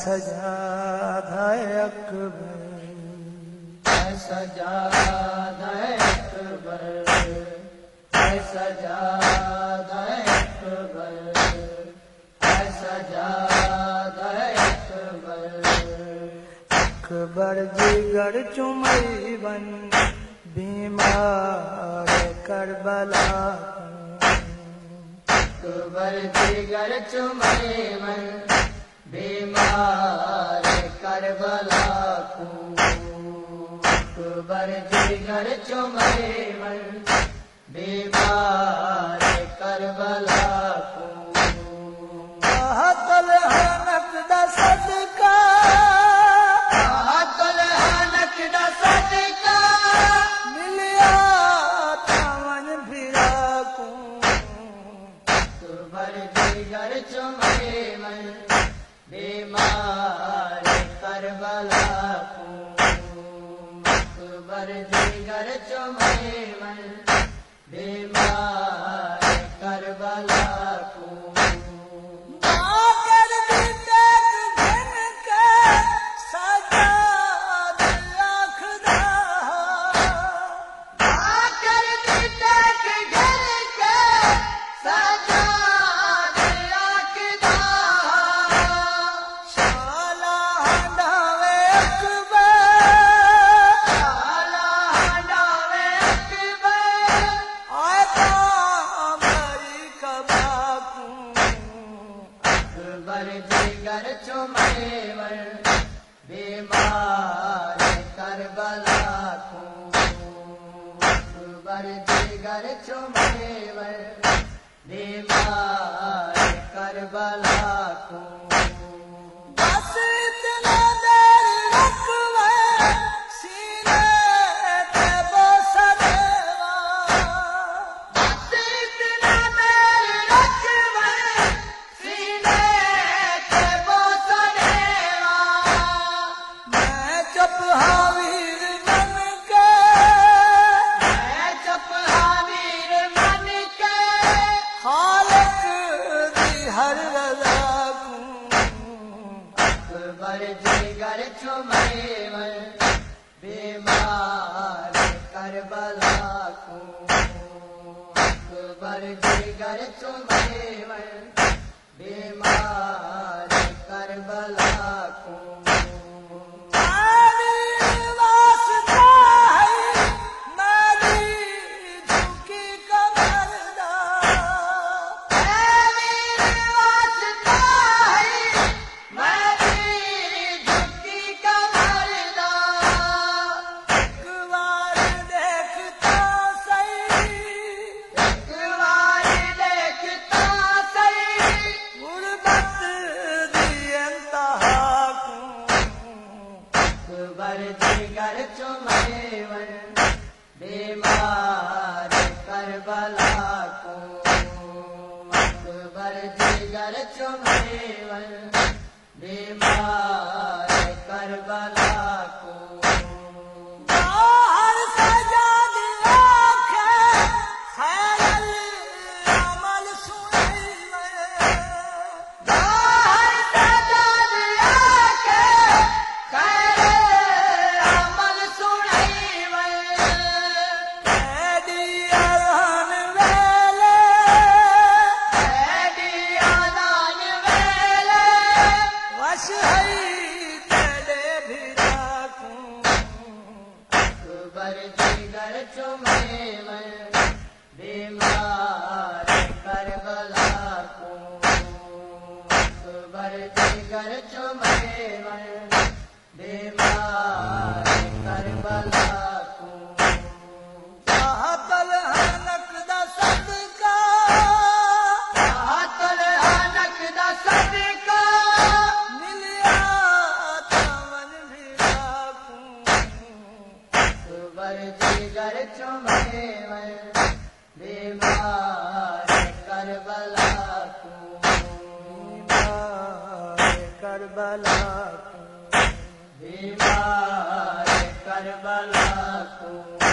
سجاد اکبر۔ سجاد اکبر۔ ہے سجاد ہے اکبر۔ ہے سجاد ہے اکبر۔ اکبر جگر چمئی بن بیمار کربلا۔ اکبر جگر چمے من جگر چمے من بیمار کربلا کو تل حنک دا صدقہ۔ عقل حنک دا صدقہ۔ ملیا تاون کو جگر چمے من بیمار کربلا کو اکبر جگر چمے من بیمار جگر بیمار کربلا کو بر جگر چم بیمار کربلا کو اکبر جگر چمے بیمار کربلا کو اکبر جگر چمے ور بیمار جگر چمے بیمار کربلا کو کربلا کو بیمار کربلا کو